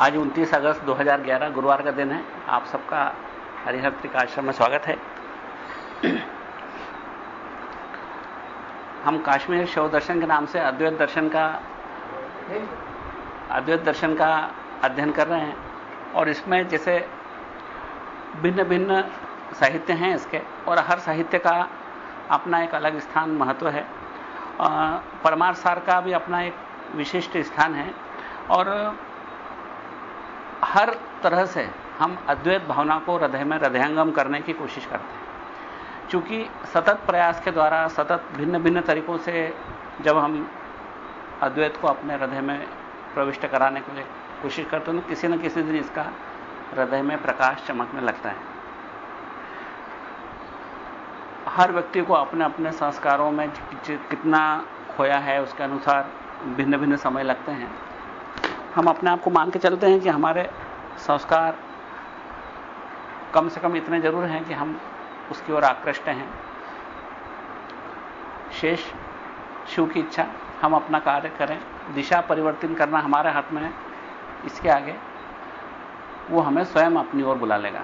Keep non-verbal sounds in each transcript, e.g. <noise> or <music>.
आज 29 अगस्त 2011 गुरुवार का दिन है। आप सबका हरिहर त्रिकाश्रम में स्वागत है। हम काश्मीर शव दर्शन के नाम से अद्वैत दर्शन का अद्वैत दर्शन का अध्ययन कर रहे हैं और इसमें जैसे भिन्न भिन्न साहित्य हैं इसके और हर साहित्य का अपना एक अलग स्थान महत्व है। परमार्थ सार का भी अपना एक विशिष्ट स्थान है और हर तरह से हम अद्वैत भावना को हृदय में हृदयंगम करने की कोशिश करते हैं। क्योंकि सतत प्रयास के द्वारा, सतत भिन्न भिन्न तरीकों से जब हम अद्वैत को अपने हृदय में प्रविष्ट कराने के लिए कोशिश करते हैं तो किसी न किसी दिन इसका हृदय में प्रकाश चमकने लगता है। हर व्यक्ति को अपने अपने संस्कारों में कितना खोया है, उसके अनुसार भिन्न भिन्न समय लगते हैं। हम अपने आप को मान के चलते हैं कि हमारे संस्कार कम से कम इतने ज़रूर हैं कि हम उसकी ओर आकृष्ट हैं। शेष शिव की इच्छा, हम अपना कार्य करें। दिशा परिवर्तन करना हमारे हाथ में है। इसके आगे वो हमें स्वयं अपनी ओर बुला लेगा।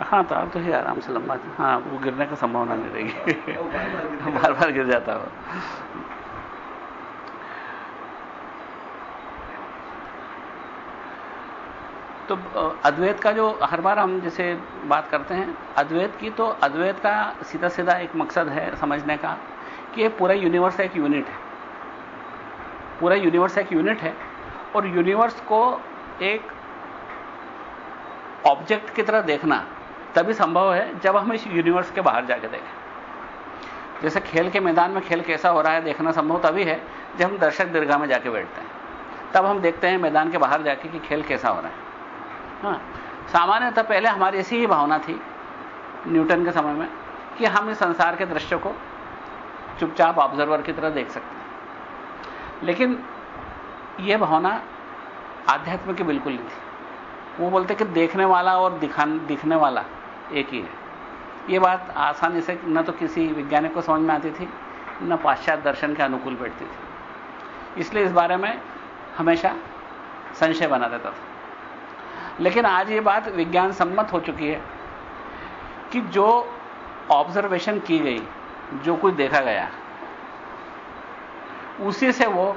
हाँ तार तो ही, आराम से लंबा। हाँ वो गिरने का संभावना नहीं रहेगी। <laughs> बार बार गिर जाता हो। तो अद्वैत का जो हर बार हम जैसे बात करते हैं, अद्वैत की तो अद्वैत का सीधा सीधा एक मकसद है समझने का कि ये पूरा यूनिवर्स एक यूनिट है। पूरा यूनिवर्स एक यूनिट है और यूनिवर्स को एक ऑब्जेक्ट की तरह देखना तभी संभव है जब हम इस यूनिवर्स के बाहर जाके देखें। जैसे खेल के मैदान में खेल कैसा हो रहा है देखना संभव तभी है जब हम दर्शक दीर्घा में जाके बैठते हैं। तब हम देखते हैं मैदान के बाहर जाके कि खेल कैसा हो रहा है। हाँ सामान्यतः पहले हमारी ऐसी ही भावना थी न्यूटन के समय में कि हम इस संसार के दृश्य को चुपचाप ऑब्जर्वर की तरह देख सकते हैं। लेकिन यह भावना आध्यात्म की बिल्कुल नहीं थी। वो बोलते कि देखने वाला और दिखान, दिखने वाला एक ही है। ये बात आसानी से न तो किसी वैज्ञानिक को समझ में आती थी, न पाश्चात्य दर्शन के अनुकूल बैठती थी। इसलिए इस बारे में हमेशा संशय बना रहता था। लेकिन आज ये बात विज्ञान सम्मत हो चुकी है कि जो ऑब्जर्वेशन की गई, जो कुछ देखा गया, उसी से वो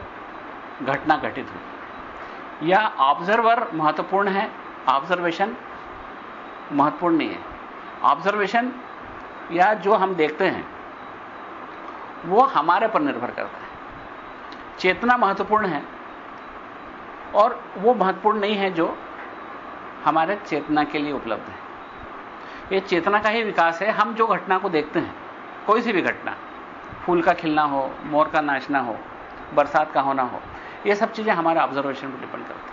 घटना घटित हुई। या ऑब्जर्वर महत्वपूर्ण है ऑब्जर्वेशन महत्वपूर्ण नहीं है। ऑब्जर्वेशन या जो हम देखते हैं, वो हमारे पर निर्भर करता है। चेतना महत्वपूर्ण है और वो महत्वपूर्ण नहीं है जो हमारे चेतना के लिए उपलब्ध है। ये चेतना का ही विकास है। हम जो घटना को देखते हैं, कोई सी भी घटना, फूल का खिलना हो, मोर का नाचना हो, बरसात का होना हो, ये सब चीज़ें हमारे ऑब्जर्वेशन पर डिपेंड करती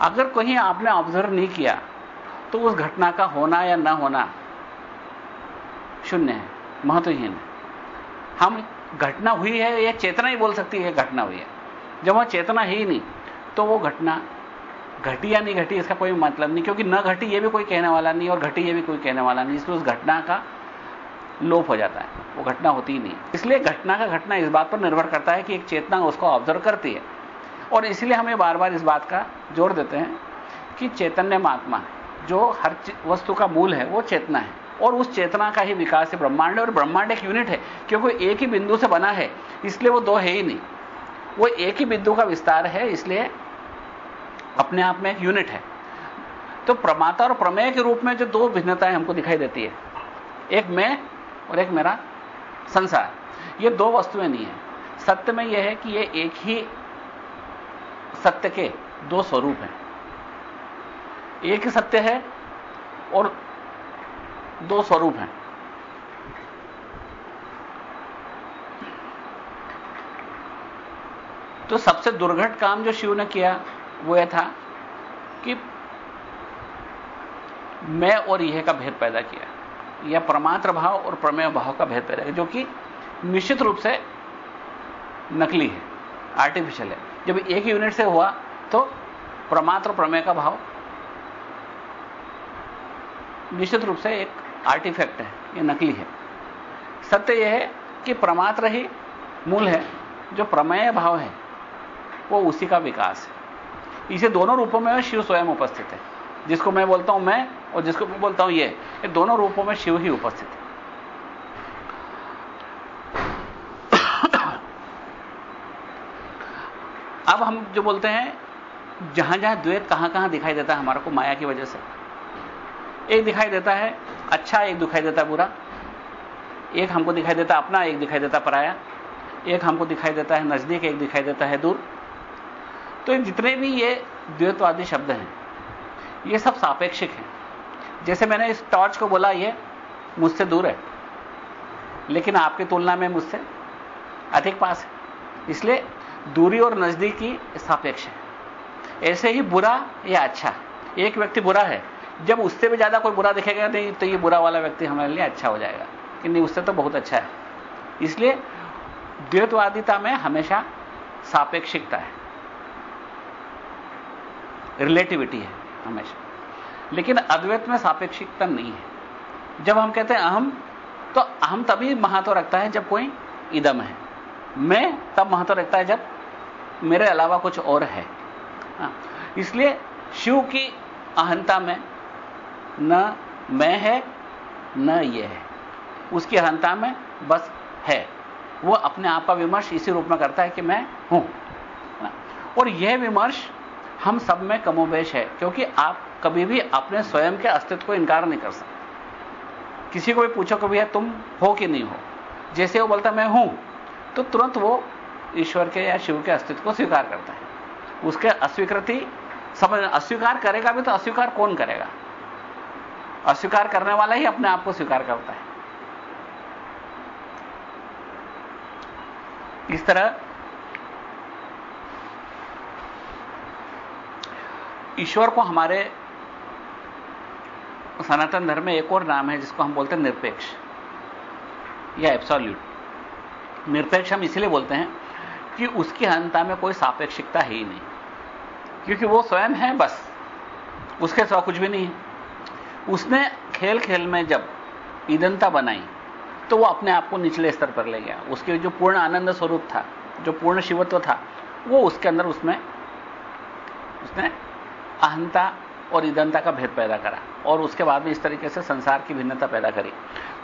अगर कहीं आपने ऑब्ज़र्व नहीं किया तो उस घटना का होना या ना होना शून्य है, महत्वहीन है। हम घटना हुई है यह चेतना ही बोल सकती है घटना हुई है। जब वह चेतना ही नहीं तो वो घटना घटी या नहीं घटी, इसका कोई मतलब नहीं, क्योंकि न घटी ये भी कोई कहने वाला नहीं, और घटी ये भी कोई कहने वाला नहीं, इसलिए उस घटना का लोप हो जाता है, वो घटना होती ही नहीं। इसलिए घटना का घटना इस बात पर निर्भर करता है कि एक चेतना उसको ऑब्ज़र्व करती है। और इसलिए हमें बार बार इस बात का ज़ोर देते हैं कि चैतन्य महात्मा जो हर वस्तु का मूल है, वो चेतना है। और उस चेतना का ही विकास है, ब्रह्मांड और ब्रह्मांड एक यूनिट है, क्योंकि एक ही बिंदु से बना है, इसलिए वो दो है ही नहीं। वो एक ही बिंदु का विस्तार है, इसलिए अपने आप में एक यूनिट है। तो प्रमाता और प्रमेय के रूप में जो दो भिन्नताएँ हमको दिखाई देती है, एक मैं और एक मेरा संसार। ये दो वस्तुएँ नहीं है। सत्य में यह है कि ये एक ही सत्य के दो स्वरूप हैं। एक ही सत्य है और दो स्वरूप हैं। तो सबसे दुर्घट काम जो शिव ने किया वो यह था कि मैं और यह का भेद पैदा किया, या प्रमात्र भाव और प्रमेय भाव का भेद पैदा किया, जो कि निश्चित रूप से नकली है आर्टिफिशियल है। जब एक यूनिट से हुआ तो प्रमात्र प्रमेय का भाव निश्चित रूप से एक आर्टिफैक्ट है, ये नकली है। सत्य यह है कि प्रमात्र ही मूल है, जो प्रमेय भाव है, वो उसी का विकास है। इसे दोनों रूपों में शिव स्वयं उपस्थित है। जिसको मैं बोलता हूँ मैं और जिसको मैं बोलता हूँ ये ये दोनों रूपों में शिव ही उपस्थित है। <coughs> अब हम जो बोलते हैं, जहाँ जहाँ द्वैत कहाँ कहाँ दिखाई देता है हमारे को माया की वजह से। एक दिखाई देता है अच्छा एक दिखाई देता बुरा। एक हमको दिखाई देता अपना, एक दिखाई देता पराया। एक हमको दिखाई देता है नज़दीक, एक दिखाई देता है दूर। तो जितने भी ये द्वैतवादी शब्द हैं, ये सब सापेक्षिक हैं। जैसे मैंने इस टॉर्च को बोला, ये मुझसे दूर है, लेकिन आपकी तुलना में मुझसे अधिक पास है। इसलिए दूरी और नजदीकी सापेक्ष है। ऐसे ही बुरा या अच्छा एक व्यक्ति बुरा है, जब उससे भी ज़्यादा कोई बुरा दिखेगा नहीं तो ये बुरा वाला व्यक्ति हमारे लिए अच्छा हो जाएगा, कि नहीं, उससे तो बहुत अच्छा है। इसलिए द्वैतवादिता में हमेशा सापेक्षिकता है। रिलेटिविटी है हमेशा। लेकिन अद्वैत में सापेक्षिकता नहीं है। जब हम कहते हैं अहम तो अहम तभी महत्व रखता है जब कोई इदम है। मैं तब महत्व रखता है जब मेरे अलावा कुछ और है। हाँ, इसलिए शिव की अहंता में न मैं है न ये है। उसकी अहंता में बस है। वो अपने आप का विमर्श इसी रूप में करता है कि मैं हूँ। और यह विमर्श हम सब में कमोबेश है, क्योंकि आप कभी भी अपने स्वयं के अस्तित्व को इनकार नहीं कर सकते। किसी को भी पूछो कभी है, तुम हो कि नहीं हो? जैसे वो बोलता मैं हूँ तो तुरंत वो ईश्वर के या शिव के अस्तित्व को स्वीकार करता है। उसके अस्वीकृति समझ, अस्वीकार करेगा भी तो अस्वीकार कौन करेगा? अस्वीकार करने वाला ही अपने आप को स्वीकार करता है। इस तरह ईश्वर को हमारे सनातन धर्म में एक और नाम है, जिसको हम बोलते हैं निरपेक्ष या एब्सोल्यूट निरपेक्ष हम इसलिए बोलते हैं कि उसकी अहंता में कोई सापेक्षिकता ही नहीं। क्योंकि वो स्वयं है बस, उसके सिवा कुछ भी नहीं है। उसने खेल खेल में जब ईदनता बनाई तो वो अपने आप को निचले स्तर पर ले गया। उसके जो पूर्ण आनंद स्वरूप था, जो पूर्ण शिवत्व था, वो उसके अंदर उसमें, उसने अहंता और ईदनता का भेद पैदा करा और उसके बाद में इस तरीके से संसार की भिन्नता पैदा करी।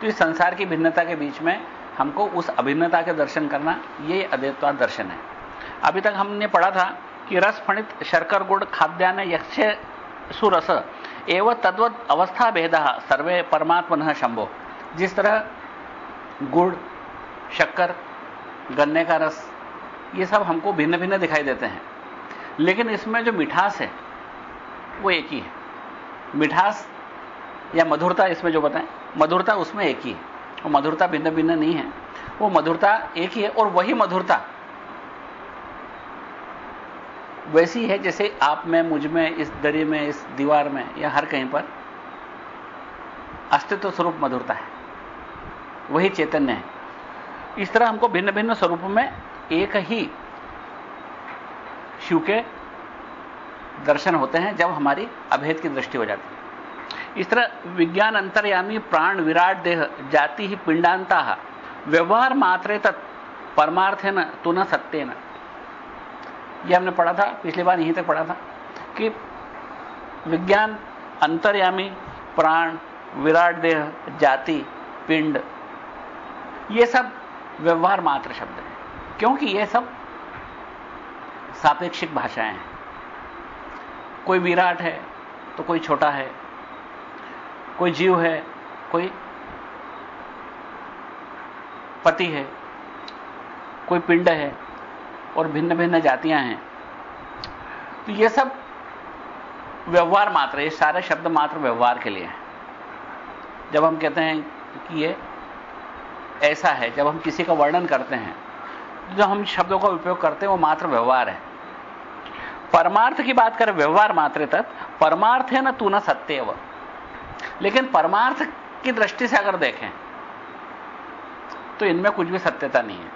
तो इस संसार की भिन्नता के बीच में हमको उस अभिन्नता के दर्शन करना, ये अद्वैतवाद दर्शन है। अभी तक हमने पढ़ा था कि रस फणित शर्कर गुड़ खाद्यान्न यक्ष सुरस एवं तद्वत अवस्था भेद सर्वे परमात्मन शंभो। जिस तरह गुड़, शक्कर, गन्ने का रस, ये सब हमको भिन्न भिन्न दिखाई देते हैं। लेकिन इसमें जो मिठास है वो एक ही है। मिठास या मधुरता इसमें जो बताएँ, मधुरता उसमें एक ही है। वो मधुरता भिन्न भिन्न नहीं है। वो मधुरता एक ही है और वही मधुरता वैसी है जैसे आप में, मुझमें, इस दरी में, इस दीवार में या हर कहीं पर अस्तित्व स्वरूप मधुरता है। वही चैतन्य है। इस तरह हमको भिन्न भिन्न स्वरूपों में एक ही शिव के दर्शन होते हैं जब हमारी अभेद की दृष्टि हो जाती है। इस तरह विज्ञान अंतर्यामी प्राण विराट देह जाति ही पिंडांता व्यवहार मात्रे तत् परमार्थ न तो न सत्य न यह हमने पढ़ा था, पिछली बार यहीं तक पढ़ा था कि विज्ञान अंतर्यामी प्राण विराट देह जाति पिंड ये सब व्यवहार मात्र शब्द हैं। क्योंकि ये सब सापेक्षिक भाषाएँ हैं। कोई विराट है तो कोई छोटा है, कोई जीव है, कोई पति है, कोई पिंड है, और भिन्न भिन्न जातियाँ हैं। तो ये सब व्यवहार मात्र, ये सारे शब्द मात्र व्यवहार के लिए हैं। जब हम कहते हैं कि ये ऐसा है, जब हम किसी का वर्णन करते हैं जो हम शब्दों का उपयोग करते हैं, वो मात्र व्यवहार है। परमार्थ की बात करें, व्यवहार मात्र तक परमार्थ है ना तू ना सत्य व लेकिन परमार्थ की दृष्टि से अगर देखें तो इनमें कुछ भी सत्यता नहीं है।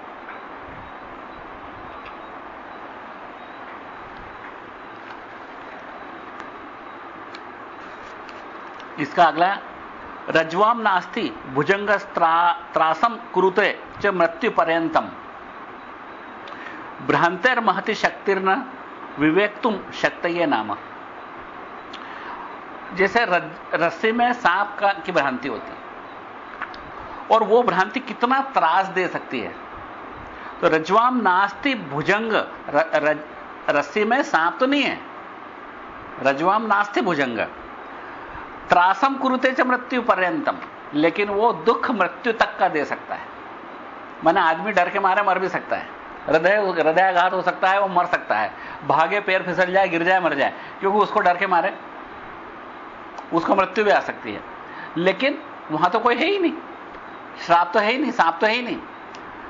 इसका अगला रज्वाम नास्ति भुजंग त्रासम कुरुते, च मृत्यु पर्यंतम भ्रांतर महति शक्तिर्न विवेक तुम शक्त नाम। जैसे रस्सी में सांप का, की भ्रांति होती है। और वो भ्रांति कितना त्रास दे सकती है। तो रजवाम नास्ति भुजंग रस्सी में सांप तो नहीं है। रजवाम नास्ति भुजंग। त्रासम कुरुते च मृत्यु पर्यंतम, लेकिन वो दुख मृत्यु तक का दे सकता है। मैंने आदमी डर के मारे मर भी सकता है। हृदय, हृदयाघात हो सकता है, वो मर सकता है। भागे, पैर फिसल जाए, गिर जाए, मर जाए, क्योंकि उसको डर के मारे। उसको मृत्यु भी आ सकती है। लेकिन वहाँ तो कोई है ही नहीं। श्राप तो है ही नहीं, सांप तो है ही नहीं,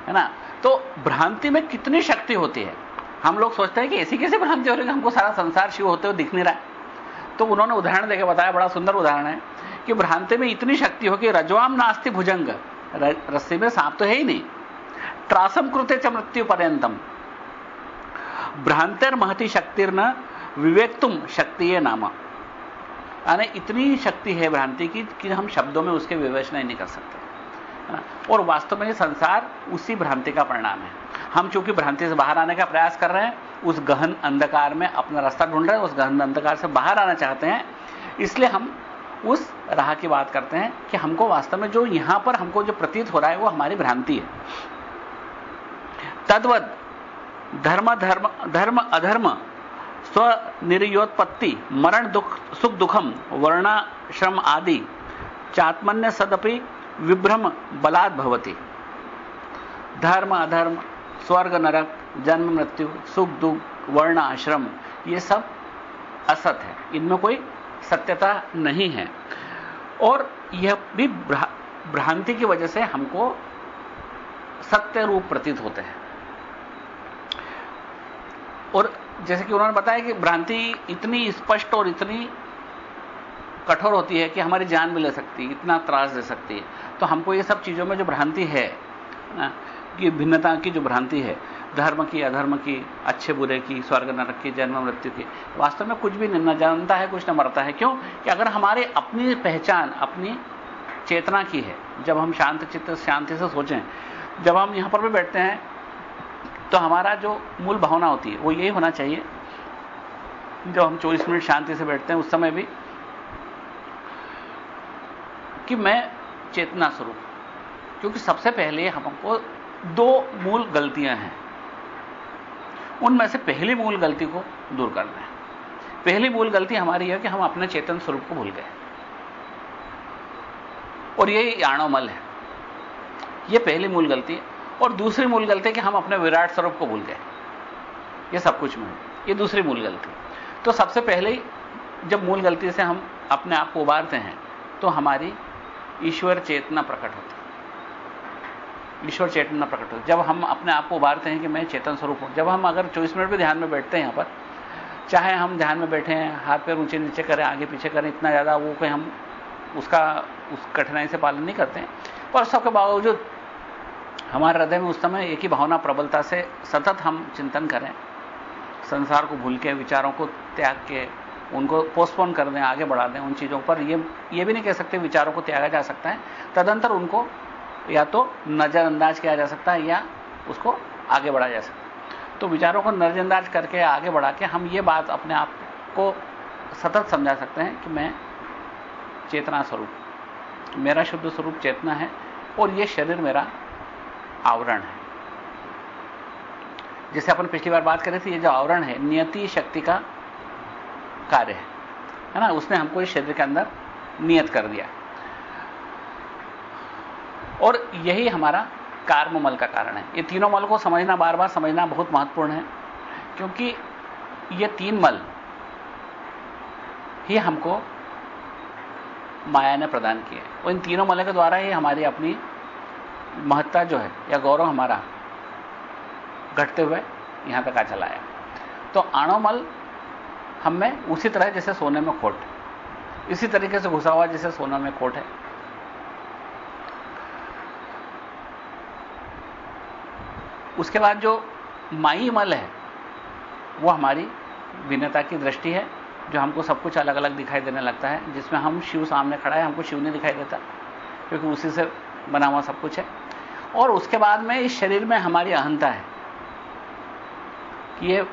है ना? तो भ्रांति में कितनी शक्ति होती है? हम लोग सोचते हैं कि ऐसी कैसे भ्रांति हो रही है हमको सारा संसार शिव होते हुए दिख नहीं रहा है। तो उन्होंने उदाहरण देकर बताया, बड़ा सुंदर उदाहरण है कि भ्रांति में इतनी शक्ति हो कि रजवाम नास्ति भुजंग। रस्सी में सांप तो है ही नहीं। त्रासम कृत्य च मृत्यु पर्यंतम भ्रांतर महति शक्तिर्न विवेक तुम शक्ति नामा। यानी इतनी शक्ति है भ्रांति की कि हम शब्दों में उसके विवेचना ही नहीं कर सकते। और वास्तव में ये संसार उसी भ्रांति का परिणाम है। हम चूँकि भ्रांति से बाहर आने का प्रयास कर रहे हैं, उस गहन अंधकार में अपना रास्ता ढूंढ रहे हैं, उस गहन अंधकार से बाहर आना चाहते हैं, इसलिए हम उस राह की बात करते हैं कि हमको वास्तव में जो यहाँ पर हमको जो प्रतीत हो रहा है वो हमारी भ्रांति है। तद्वत धर्म धर्म धर्म, अधर्म, स्वनिर्योत्पत्ति, मरण दुख, सुख दुखम वर्णाश्रम आदि, चात्मन्य सदपि विभ्रम बलात् भवती। धर्म, अधर्म, स्वर्ग, नरक, जन्म, मृत्यु, सुख, दुख, वर्ण, आश्रम, ये सब असत है। इनमें कोई सत्यता नहीं है। और यह भी भ्रांति की वजह से हमको सत्य रूप प्रतीत होते हैं। और जैसे कि उन्होंने बताया कि भ्रांति इतनी स्पष्ट और इतनी कठोर होती है कि हमारी जान भी ले सकती है, इतना त्रास दे सकती है। तो हमको ये सब चीज़ों में जो भ्रांति है, ना कि भिन्नता की जो भ्रांति है, धर्म की, अधर्म की, अच्छे बुरे की, स्वर्ग नरक की, जन्म मृत्यु की, वास्तव में कुछ भी न जानता है, कुछ न मरता है। क्यों? कि अगर हमारे अपनी पहचान, अपनी चेतना की है, जब हम शांत चित्त, शांति से सोचें, जब हम यहाँ पर भी बैठते हैं तो हमारा जो मूल भावना होती है, वो यही होना चाहिए। जब हम 24 मिनट शांति से बैठते हैं, उस समय भी कि मैं चेतना स्वरूप, क्योंकि सबसे पहले हमको दो मूल गलतियाँ हैं। उनमें से पहली मूल गलती को दूर करना है। पहली मूल गलती हमारी है कि हम अपने चेतन स्वरूप को भूल गए। और यही आणवमल है। यह पहली मूल गलती है। और दूसरी मूल गलती कि हम अपने विराट स्वरूप को भूल गए। ये सब कुछ में ये दूसरी मूल गलती तो सबसे पहले ही जब मूल गलती से हम अपने आप को उबारते हैं तो हमारी ईश्वर चेतना प्रकट होती ईश्वर चेतना प्रकट होती जब हम अपने आप को उभारते हैं कि मैं चेतन स्वरूप हूँ, जब हम अगर चौबीस मिनट भी ध्यान में बैठते हैं यहाँ पर, चाहे हम ध्यान में बैठे हैं, हाथ पैर ऊँचे नीचे करें, आगे पीछे करें, इतना ज़्यादा वो कोई हम उसका, उस कठिनाई से पालन नहीं करते हैं। पर सबके बावजूद हमारे हृदय में उस समय एक ही भावना प्रबलता से सतत हम चिंतन करें, संसार को भूल के, विचारों को त्याग के, उनको पोस्टपोन कर दें, आगे बढ़ा दें उन चीज़ों पर। ये ये भी नहीं कह सकते विचारों को त्यागा जा सकता है। तदंतर उनको या तो नजरअंदाज किया जा सकता है या उसको आगे बढ़ाया जा सकता है। तो विचारों को नजरअंदाज करके, आगे बढ़ा के हम ये बात अपने आप को सतत समझा सकते हैं कि मैं चेतना स्वरूप, मेरा शुद्ध स्वरूप चेतना है और ये शरीर मेरा आवरण। है जैसे अपन पिछली बार बात कर रहे थे, ये जो आवरण है, नियति शक्ति का कार्य है है ना? उसने हमको इस शरीर के अंदर नियत कर दिया। और यही हमारा कार्म मल का कारण है। ये तीनों मल को समझना बार बार समझना बहुत महत्वपूर्ण है, क्योंकि ये तीन मल ही हमको माया ने प्रदान किए। और इन तीनों मल के द्वारा ही हमारी अपनी महत्ता जो है, या गौरव हमारा घटते हुए यहाँ तक आ चला है तो आणोमल हम में उसी तरह जैसे सोने में खोट इसी तरीके से घुसा हुआ जैसे सोना में खोट है। उसके बाद जो माई मल है, वो हमारी भिन्नता की दृष्टि है, जो हमको सब कुछ अलग अलग दिखाई देने लगता है, जिसमें हम शिव सामने खड़ा है, हमको शिव नहीं दिखाई देता, क्योंकि उसी से बना हुआ सब कुछ है। और उसके बाद में इस शरीर में हमारी अहंता है कि ये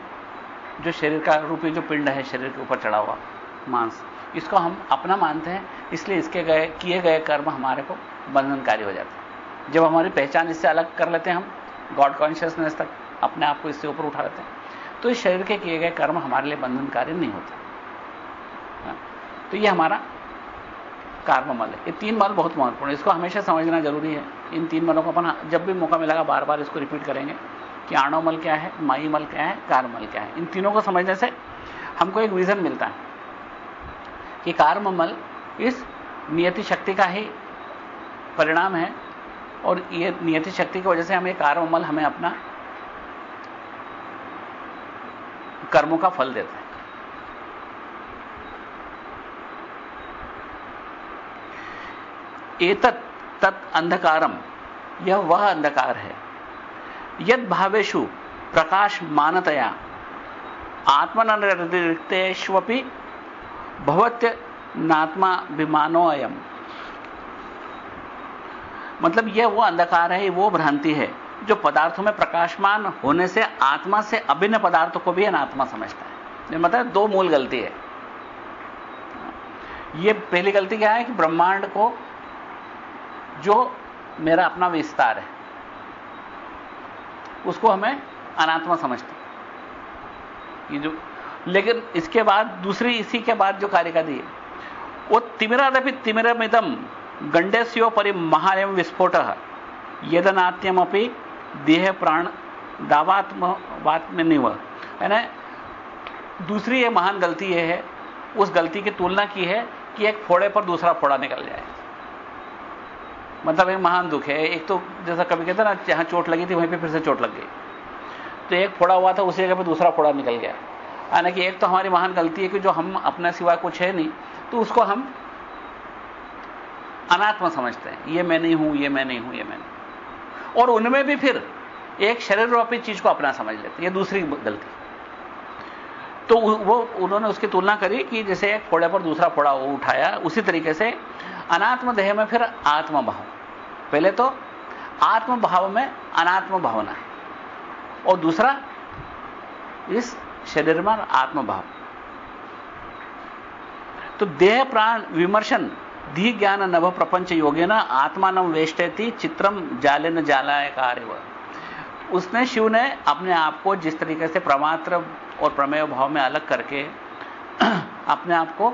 जो शरीर का रूपी जो पिंड है शरीर के ऊपर चढ़ा हुआ मांस इसको हम अपना मानते हैं इसलिए इसके गए किए गए कर्म हमारे को बंधनकारी हो जाते हैं। जब हमारी पहचान इससे अलग कर लेते हैं हम गॉड कॉन्शियसनेस तक अपने आप को इससे ऊपर उठा लेते हैं तो इस शरीर के किए गए कर्म हमारे लिए बंधनकारी नहीं होते। हाँ, तो ये हमारा कार्म मल है। ये तीन मल बहुत महत्वपूर्ण है। इसको हमेशा समझना ज़रूरी है। इन तीन मलों को अपन, जब भी मौका मिलेगा बार बार इसको रिपीट करेंगे कि आणव मल क्या है, माई मल क्या है कार्मल क्या है। इन तीनों को समझने से हमको एक विजन मिलता है कि कार्ममल इस नियति शक्ति का ही परिणाम है और ये नियति शक्ति की वजह से हमें कार्ममल हमें अपना कर्मों का फल देता है। एतत् तत् अंधकारम, यह वह अंधकार है। यद भावेशु प्रकाश मानतया आत्मनिर्दिक्तेष्वपि भवत्य नात्मा विमानो अयम। मतलब यह वो अंधकार है, वो भ्रांति है, जो पदार्थों में प्रकाशमान होने से, आत्मा से अभिन्न पदार्थों को भी अनात्मा समझता है। मतलब दो मूल गलती है। यह पहली गलती क्या है कि ब्रह्मांड को जो मेरा अपना विस्तार है, उसको हमें अनात्मा समझते ये जो, लेकिन इसके बाद, दूसरी इसी के बाद जो कार्य का दी वो तिमिरादपि तिमिरमिदम गंडेस्यो परि महायम विस्फोट यदनात्यम यदनात्यमपि देह प्राण दावात्म निव है ना? दूसरी ये महान गलती यह है, उस गलती की तुलना की है कि एक फोड़े पर दूसरा फोड़ा निकल जाए। मतलब एक महान दुख है। एक तो जैसा कभी कहते ना, जहाँ चोट लगी थी, वहीं पे फिर से चोट लग गई। तो एक फोड़ा हुआ था, उसी जगह पे दूसरा फोड़ा निकल गया। यानी कि एक तो हमारी महान गलती है कि जो हम अपना सिवा कुछ है नहीं तो उसको हम अनात्मा समझते हैं। ये मैं नहीं हूँ, ये मैं नहीं हूँ, ये मैं नहीं और उनमें भी फिर एक शरीर रूपी चीज़ को अपना समझ लेते ये दूसरी गलती। तो वो, उन्होंने उसकी तुलना करी कि जैसे एक फोड़े पर दूसरा फोड़ा वो उठाया, उसी तरीके से अनात्म देह में फिर आत्म भाव पहले तो आत्म भाव में अनात्म भावना है। और दूसरा, इस शरीर में आत्म भाव तो देह प्राण विमर्शन धी ज्ञान नभ प्रपंच योगे न आत्मान वेष्टि चित्रम जाले न जालाय कार्य उसने शिव ने अपने आप को जिस तरीके से प्रमात्र और प्रमेय भाव में अलग करके <clears throat> अपने आप को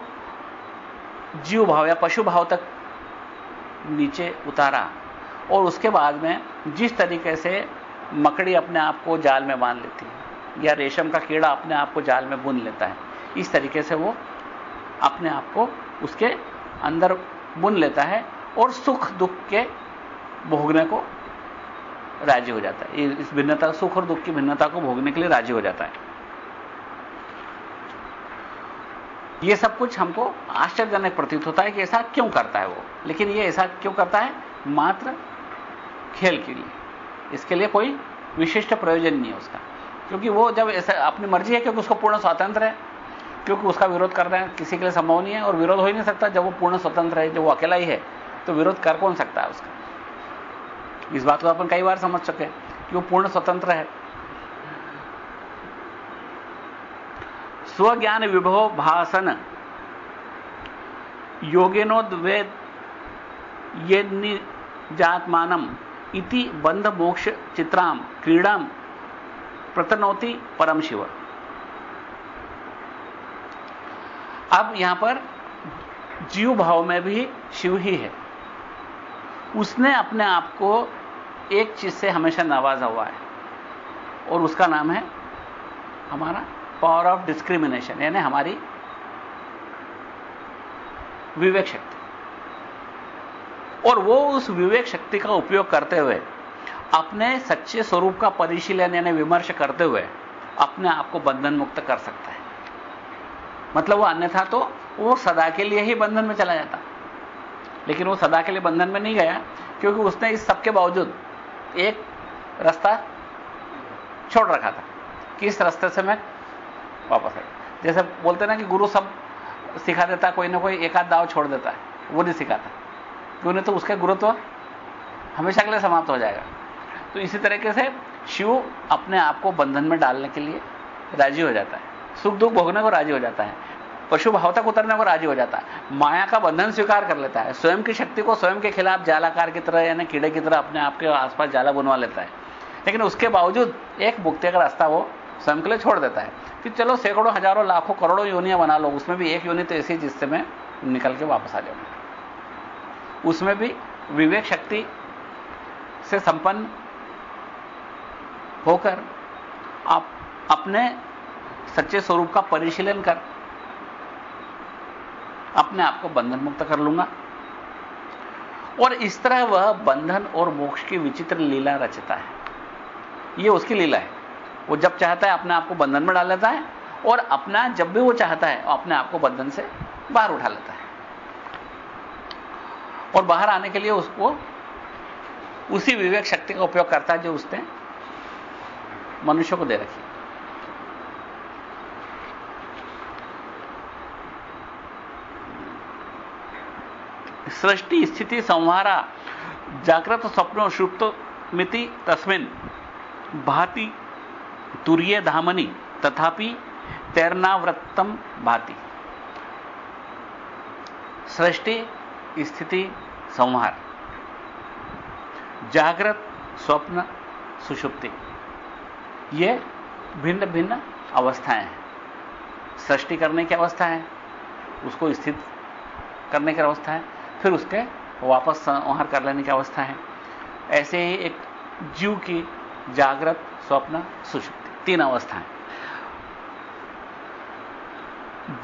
जीव भाव या पशु भाव तक नीचे उतारा। और उसके बाद में जिस तरीके से मकड़ी अपने आप को जाल में बाँध लेती है, या रेशम का कीड़ा अपने आप को जाल में बुन लेता है, इस तरीके से वो अपने आप को उसके अंदर बुन लेता है और सुख दुख के भोगने को राज़ी हो जाता है। इस भिन्नता, सुख और दुख की भिन्नता को भोगने के लिए राज़ी हो जाता है। ये सब कुछ हमको आश्चर्यजनक प्रतीत होता है कि ऐसा क्यों करता है वो। लेकिन ये ऐसा क्यों करता है? मात्र खेल के लिए। इसके लिए कोई विशिष्ट प्रयोजन नहीं है उसका। क्योंकि वो जब ऐसा अपनी मर्ज़ी है क्योंकि उसको पूर्ण स्वातंत्र है, क्योंकि उसका विरोध करना किसी के लिए संभव नहीं है और विरोध हो ही नहीं सकता। जब वो पूर्ण स्वतंत्र है, जब वो अकेला ही है तो विरोध कर कौन सकता है उसका? इस बात को अपन कई बार समझ चुके हैं कि वो पूर्ण स्वतंत्र है। स्वज्ञान विभव भाषण योगेनोद्वेद ये जातमानम इति बंध मोक्ष चित्राम क्रीडाम प्रतनौती परम शिव। अब यहाँ पर जीव भाव में भी शिव ही है। उसने अपने आप को एक चीज़ से हमेशा नवाजा हुआ है और उसका नाम है हमारा पावर ऑफ़ डिस्क्रिमिनेशन, यानी हमारी विवेक शक्ति। और वो उस विवेक शक्ति का उपयोग करते हुए, अपने सच्चे स्वरूप का परिशीलन, यानी विमर्श करते हुए, अपने आप को बंधन मुक्त कर सकता है। मतलब वो अन्यथा तो वो सदा के लिए ही बंधन में चला जाता। लेकिन वो सदा के लिए बंधन में नहीं गया, क्योंकि उसने इस सबके बावजूद एक रास्ता छोड़ रखा था, कि इस रास्ते से मैं वापस आया जैसे बोलते ना कि गुरु सब सिखा देता कोई ना कोई एक आध दाव छोड़ देता है। वो नहीं सिखाता। क्यों नहीं तो उसका गुरुत्व हमेशा के लिए समाप्त हो जाएगा। तो इसी तरीके से शिव अपने आप को बंधन में डालने के लिए राज़ी हो जाता है। सुख दुख भोगने को राज़ी हो जाता है। पशु भाव तक उतरने को राज़ी हो जाता है। माया का बंधन स्वीकार कर लेता है। स्वयं की शक्ति को स्वयं के खिलाफ जालाकार की तरह यानी कीड़े की तरह अपने आप के आसपास जाला बुनवा लेता है। लेकिन उसके बावजूद एक मुक्ति का रास्ता वो स्वयं के लिए छोड़ देता है। कि चलो सैकड़ों, हज़ारों, लाखों, करोड़ों योनियाँ बना लो, उसमें भी एक योनि तो ऐसी जिससे मैं निकल के वापस आ जाऊँगा। उसमें भी विवेक शक्ति से संपन्न होकर आप अपने सच्चे स्वरूप का परिशीलन कर, अपने आप को बंधन मुक्त कर लूँगा। और इस तरह वह बंधन और मोक्ष की विचित्र लीला रचता है। यह उसकी लीला है। वो जब चाहता है अपने आप को बंधन में डाल लेता है और अपना जब भी वो चाहता है अपने आप को बंधन से बाहर उठा लेता है। और बाहर आने के लिए उसको उसी विवेक शक्ति का उपयोग करता है जो उसने मनुष्य को दे रखी सृष्टि, स्थिति, संहारा, जागृत, स्वप्न, सुप्त, मिति, तस्मिन, भाति तुरीय धामनी तथापि तैरनावृत्तम भाति। सृष्टि, स्थिति, संहार। जागृत, स्वप्न, सुषुप्ति। ये भिन्न भिन्न अवस्थाएँ हैं। सृष्टि करने की अवस्था है, उसको स्थित करने की अवस्था है, फिर उसके वापस संहार कर लेने की अवस्था है। ऐसे ही एक जीव की जागृत, स्वप्न, सुषुप्ति। तीन अवस्थाएँ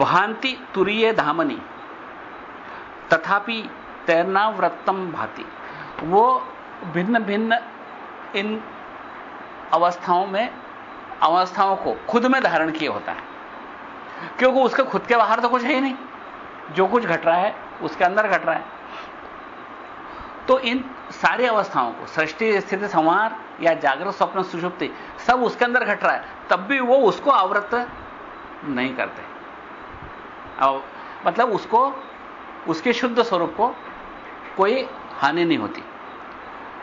भांति तुरीय धामनी, तथापि तैरनाव्रतम भांति। वो भिन्न भिन्न इन अवस्थाओं में, अवस्थाओं को खुद में धारण किए होता है। क्योंकि उसके खुद के बाहर तो कुछ है ही नहीं। जो कुछ घट रहा है, उसके अंदर घट रहा है। तो इन सारी अवस्थाओं को, सृष्टि, स्थिति संवार या जागृत स्वप्न, सुषुप्ति सब उसके अंदर घट रहा है, तब भी वो उसको आवृत नहीं करते। अब मतलब उसको, उसके शुद्ध स्वरूप को कोई हानि नहीं होती।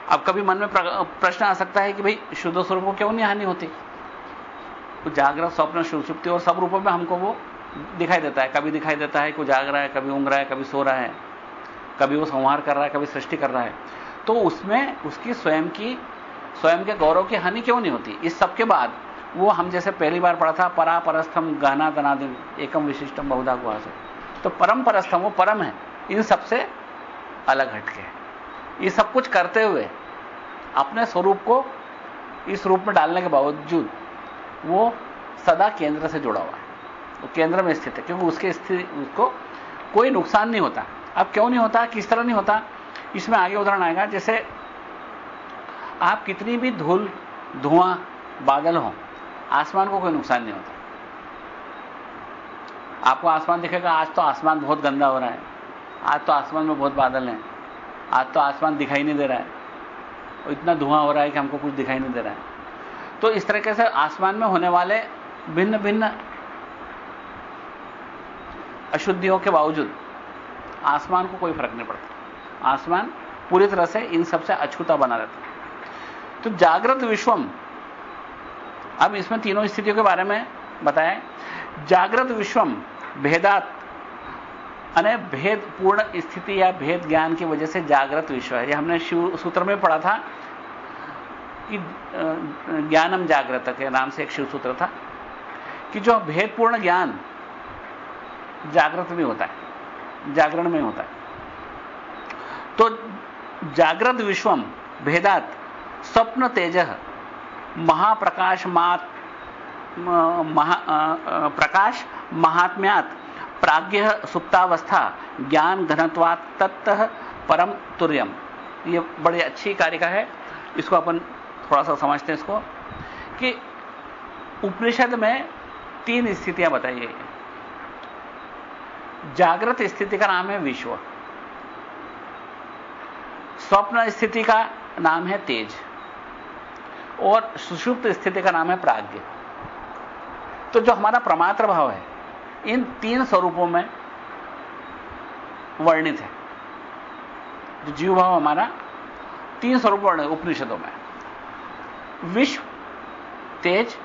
अब कभी मन में प्रश्न आ सकता है कि भाई, शुद्ध स्वरूप को क्यों नहीं हानि होती? तो जागृत स्वप्न सुषुप्ति और सब रूपों में हमको वो दिखाई देता है। कभी दिखाई देता है कोई जाग रहा है, कभी ऊंग रहा है, कभी सो रहा है, कभी वो संहार कर रहा है, कभी सृष्टि कर रहा है। तो उसमें उसकी स्वयं की स्वयं के गौरव की हानि क्यों नहीं होती? इस सबके बाद वो हम जैसे पहली बार पढ़ा था परा परस्थम गहना दनादिम एकम विशिष्टम बहुधा गुहा से तो परम परस्थम, वो परम है। इन सबसे अलग हटके। ये सब कुछ करते हुए अपने स्वरूप को इस रूप में डालने के बावजूद वो सदा केंद्र से जुड़ा हुआ है। वो केंद्र में स्थित है, क्योंकि उसके स्थिति, उसको कोई नुकसान नहीं होता। अब क्यों नहीं होता? किस तरह नहीं होता? इसमें आगे उदाहरण आएगा, जैसे आप कितनी भी धूल, धुआँ, बादल हो, आसमान को कोई नुकसान नहीं होता। आपको आसमान दिखेगा, आज तो आसमान बहुत गंदा हो रहा है, आज तो आसमान में बहुत बादल हैं, आज तो आसमान दिखाई नहीं दे रहा है, और इतना धुआँ हो रहा है कि हमको कुछ दिखाई नहीं दे रहा है। तो इस तरीके से आसमान में होने वाले भिन्न भिन्न अशुद्धियों के बावजूद आसमान को कोई फ़र्क नहीं पड़ता। आसमान पूरी तरह से इन सबसे अछूता बना रहता तो जागृत विश्वम। अब इसमें तीनों स्थितियों के बारे में बताएँ। जागृत विश्वम, भेदात, अने भेद पूर्ण स्थिति या भेद ज्ञान की वजह से जागृत विश्व है। ये हमने शिव सूत्र में पढ़ा था कि ज्ञानम जागृत के नाम से एक शिव सूत्र था कि जो भेदपूर्ण ज्ञान जागृत में होता है, जागरण में होता है। तो जागृत विश्वम, भेदात स्वप्न तेज। महाप्रकाश मात महा, प्रकाश महात्म्यात प्राज्ञ सुप्तावस्था ज्ञान घनत्वात तत्त परम तुर्यम। ये बड़ी अच्छी कारिका है। इसको अपन थोड़ा सा समझते हैं इसको। कि उपनिषद में तीन स्थितियाँ बताई गई जागृत स्थिति का नाम है विश्व। स्वप्न स्थिति का नाम है तेज। और सुषुप्त स्थिति का नाम है प्राग्ञ। तो जो हमारा प्रमात्र भाव है इन तीन स्वरूपों में वर्णित है। जो जीव भाव हमारा तीन स्वरूप वर्णित उपनिषदों में। विश्व तेज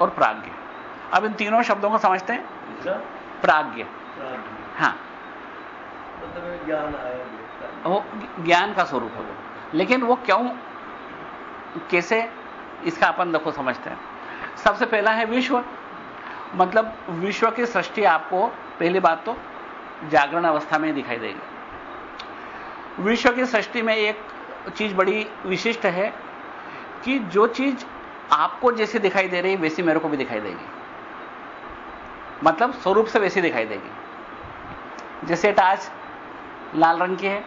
और प्राग्ञ। अब इन तीनों शब्दों को समझते हैं? प्राग्ञ। हाँ। मतलब ज्ञान आया वो ज्ञान का स्वरूप है वो। लेकिन वो क्यों कैसे इसका अपन देखो समझते हैं। सबसे पहला है विश्व। मतलब विश्व की सृष्टि आपको पहली बात तो जागरण अवस्था में दिखाई देगी। विश्व की सृष्टि में एक चीज़ बड़ी विशिष्ट है कि जो चीज़ आपको जैसे दिखाई दे रही, वैसी मेरे को भी दिखाई देगी। मतलब स्वरूप से वैसी दिखाई देगी। जैसे टाच लाल रंग की है,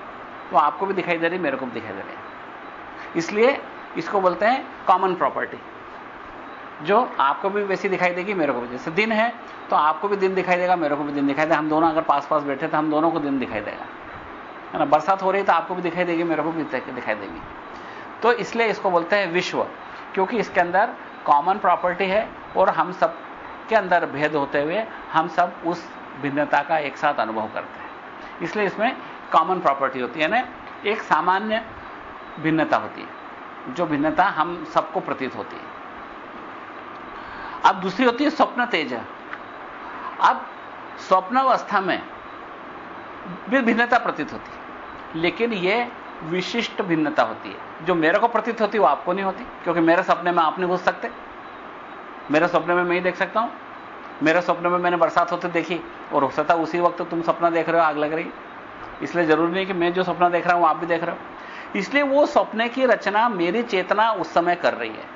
वो आपको भी दिखाई दे रही, मेरे को भी दिखाई दे रही है। इसलिए इसको बोलते हैं कॉमन प्रॉपर्टी जो आपको भी वैसी दिखाई देगी, मेरे को भी। जैसे दिन है तो आपको भी दिन दिखाई देगा, मेरे को भी दिन दिखाई देगा। हम दोनों अगर पास पास बैठे तो हम दोनों को दिन दिखाई देगा। है ना? बरसात हो रही तो आपको भी दिखाई देगी, मेरे को भी दिखाई देगी। तो इसलिए इसको बोलते हैं विश्व, क्योंकि इसके अंदर कॉमन प्रॉपर्टी है, और हम सब के अंदर भेद होते हुए हम सब उस भिन्नता का एक साथ अनुभव करते हैं। इसलिए इसमें कॉमन प्रॉपर्टी होती है ना एक सामान्य भिन्नता होती है। जो भिन्नता हम सबको प्रतीत होती है। अब दूसरी होती है स्वप्न तेज। अब स्वप्नावस्था में भी भिन्नता प्रतीत होती है, लेकिन यह विशिष्ट भिन्नता होती है। जो मेरे को प्रतीत होती है, वो आपको नहीं होती, क्योंकि मेरे सपने में आप नहीं घुस सकते। मेरे सपने में मैं ही देख सकता हूँ। मेरे सपने में मैंने बरसात होते देखी, और हो सकता उसी वक्त तुम सपना देख रहे हो, आग लग रही। इसलिए ज़रूरी नहीं कि मैं जो सपना देख रहा हूँ, आप भी देख रहे हो। इसलिए वो सपने की रचना मेरी चेतना उस समय कर रही है।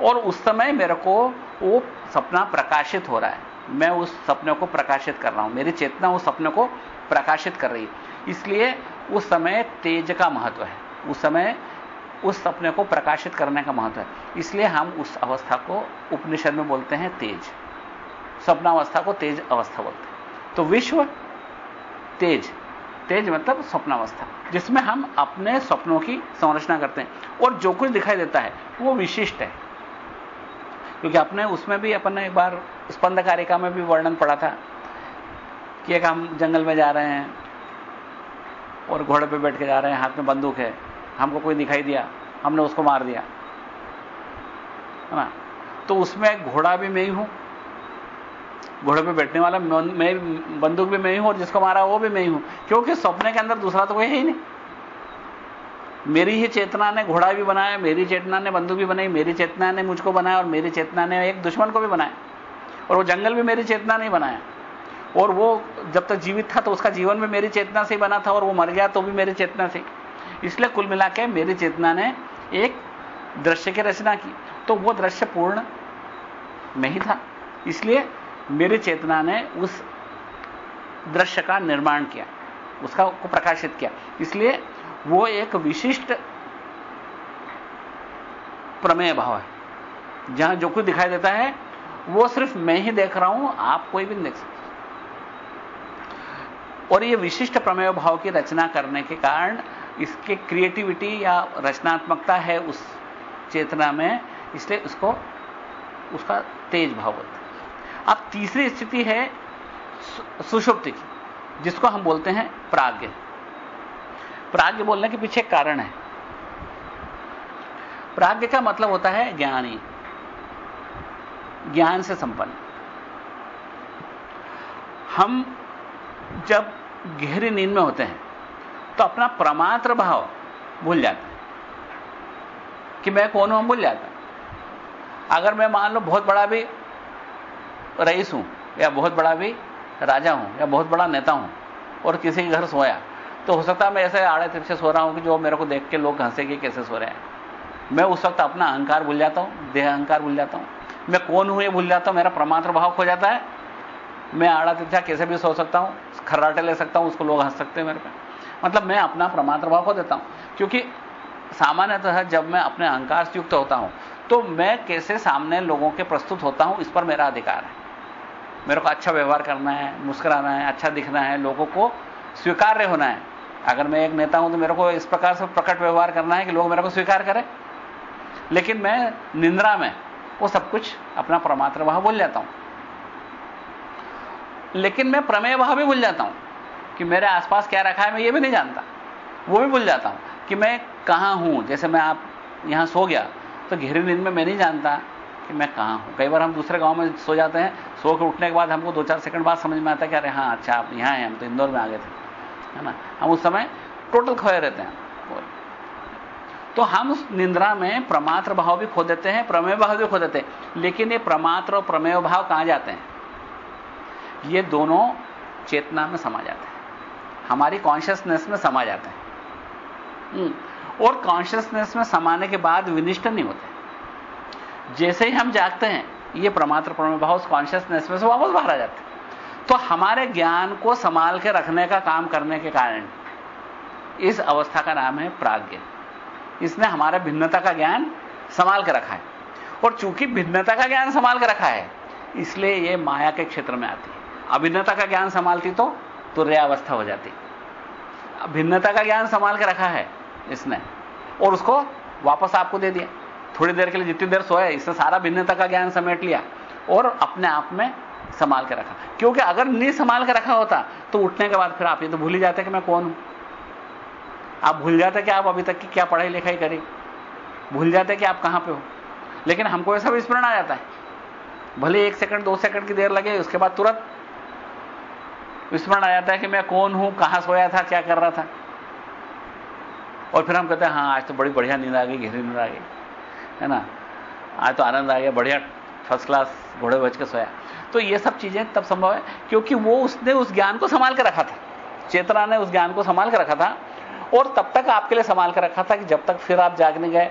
और उस समय मेरे को वो सपना प्रकाशित हो रहा है। मैं उस सपने को प्रकाशित कर रहा हूँ। मेरी चेतना उस सपने को प्रकाशित कर रही है। इसलिए उस समय तेज का महत्व है। उस समय उस सपने को प्रकाशित करने का महत्व है। इसलिए हम उस अवस्था को उपनिषद में बोलते हैं तेज। स्वप्नावस्था को तेज अवस्था बोलते हैं। तो विश्व तेज। तेज मतलब स्वप्नावस्था, जिसमें हम अपने स्वप्नों की संरचना करते हैं। और जो कुछ दिखाई देता है, वो विशिष्ट है। क्योंकि अपने उसमें भी अपन ने एक बार स्पंद कारिका में भी वर्णन पड़ा था, कि एक हम जंगल में जा रहे हैं, और घोड़े पे बैठ के जा रहे हैं, हाथ में बंदूक है, हमको कोई दिखाई दिया, हमने उसको मार दिया। है ना? तो उसमें घोड़ा भी मैं ही हूँ घोड़े पे बैठने वाला मैं बंदूक भी मैं ही हूँ और जिसको मारा वो भी मैं ही हूँ। क्योंकि सपने के अंदर दूसरा तो कोई है ही नहीं। मेरी ही चेतना ने घोड़ा भी बनाया, मेरी चेतना ने बंदूक भी बनाई, मेरी चेतना ने मुझको बनाया और मेरी चेतना ने एक दुश्मन को भी बनाया। और वो जंगल भी मेरी चेतना नहीं बनाया। और वो जब तक जीवित था तो उसका जीवन भी मेरी चेतना से ही बना था और वो मर गया तो भी मेरी चेतना से। इसलिए कुल मिला के मेरी चेतना ने एक दृश्य की रचना की। तो वो दृश्य पूर्ण में ही था। इसलिए मेरी चेतना ने उस दृश्य का निर्माण किया, उसका को प्रकाशित किया। इसलिए वो एक विशिष्ट प्रमेय भाव है। जहाँ जो कुछ दिखाई देता है, वो सिर्फ़ मैं ही देख रहा हूँ, आप कोई भी नहीं देख सकते। और ये विशिष्ट प्रमेय भाव की रचना करने के कारण इसके क्रिएटिविटी या रचनात्मकता है उस चेतना में, इसलिए उसको, उसका तेज भाव होता है। अब तीसरी स्थिति है सुषुप्ति की, जिसको हम बोलते हैं प्राग्ञ। प्राग्ञ बोलने के पीछे कारण है। प्राग्ञ का मतलब होता है ज्ञानी। ज्ञान से संपन्न। हम जब गहरी नींद में होते हैं तो अपना प्रमात्र भाव भूल जाते हैं, कि मैं कौन हूँ भूल जाता अगर मैं मान लो बहुत बड़ा भी रईस हूँ, या बहुत बड़ा भी राजा हूँ, या बहुत बड़ा नेता हूँ, और किसी के घर सोया। तो हो सकता है मैं ऐसे आड़े तिरछे सो रहा हूँ कि जो मेरे को देख के लोग हंसेंगे कैसे सो रहे हैं। मैं उस वक्त अपना अहंकार भूल जाता हूँ, देह अहंकार भूल जाता हूँ। मैं कौन हूँ ये भूल जाता हूँ, मेरा प्रमात्र भाव खो जाता है। मैं आड़ा तिरछा कैसे भी सो सकता हूँ, खर्राटे ले सकता हूँ, उसको लोग हंस सकते हैं मेरे पे। मतलब मैं अपना प्रमात्र भाव खो देता हूँ, क्योंकि सामान्यतः जब मैं अपने अहंकार से युक्त होता हूँ तो मैं कैसे सामने लोगों के प्रस्तुत होता हूँ, इस पर मेरा अधिकार है। मेरे को अच्छा व्यवहार करना है, मुस्कुराना है अच्छा दिखना है, लोगों को स्वीकार्य होना है। अगर मैं एक नेता हूँ तो मेरे को इस प्रकार से प्रकट व्यवहार करना है कि लोग मेरे को स्वीकार करें। लेकिन मैं निंद्रा में, वो सब कुछ अपना प्रमात्र भाव भूल जाता हूँ। लेकिन मैं प्रमेय भाव भी भूल जाता हूँ कि मेरे आसपास क्या रखा है मैं ये भी नहीं जानता। वो भी भूल जाता हूँ कि मैं कहाँ हूँ? जैसे मैं आप यहाँ सो गया तो गहरी नींद में मैं नहीं जानता। कि मैं कहाँ हूँ? कई बार हम दूसरे गाँव में सो जाते हैं सो के उठने के बाद हमको दो चार सेकंड बाद समझ में आता है कि अरे हाँ अच्छा आप यहाँ हैं हम तो इंदौर में आ गए थे है ना? हम उस समय टोटल खोए रहते हैं। तो हम निंद्रा में प्रमात्र भाव भी खो देते हैं प्रमेय भाव भी खो देते हैं। लेकिन ये प्रमात्र और प्रमेय भाव कहाँ जाते हैं? ये दोनों चेतना में समा जाते हैं। हमारी कॉन्शियसनेस में समा जाते हैं। हम्म, और कॉन्शियसनेस में समाने के बाद विनिष्ट नहीं होते। जैसे ही हम जागते हैं, ये प्रमात्र प्रमेय भाव कॉन्शियसनेस में से वापस बाहर आ जाते तो हमारे ज्ञान को संभाल के रखने का काम करने के कारण इस अवस्था का नाम है प्राज्ञ इसने हमारे भिन्नता का ज्ञान संभाल के रखा है। और चूँकि भिन्नता का ज्ञान संभाल के रखा है, इसलिए यह माया के क्षेत्र में आती है। अभिन्नता का ज्ञान संभालती तो तुर्यावस्था हो जाती। भिन्नता का ज्ञान संभाल के रखा है इसने, और उसको वापस आपको दे दिया। थोड़ी देर के लिए, जितनी देर सोया, इसने सारा भिन्नता का ज्ञान समेट लिया और अपने आप में संभाल के रखा। क्योंकि अगर नहीं संभाल के रखा होता तो उठने के बाद फिर आप ये तो भूल ही जाते कि मैं कौन हूँ। आप भूल जाते कि आप अभी तक की क्या पढ़ाई लिखाई करी। भूल जाते कि आप कहाँ पे हो। लेकिन हमको ऐसा भी स्मरण आ जाता है। भले एक सेकंड, दो सेकंड की देर लगे, उसके बाद तुरंत विस्मरण आ जाता है कि मैं कौन हूँ, कहाँ सोया था, क्या कर रहा था। और फिर हम कहते हैं हाँ आज तो बड़ी बढ़िया नींद आ गई, गहरी नींद आ गई। है ना? आज तो आनंद आ गया, बढ़िया फ़र्स्ट क्लास घोड़े बच के सोया। तो ये सब चीज़ें तब संभव है, क्योंकि वो उसने उस ज्ञान को संभाल के रखा था। चेतना ने उस ज्ञान को संभाल के रखा था, और तब तक आपके लिए संभाल कर रखा था कि जब तक फिर आप जागने गए।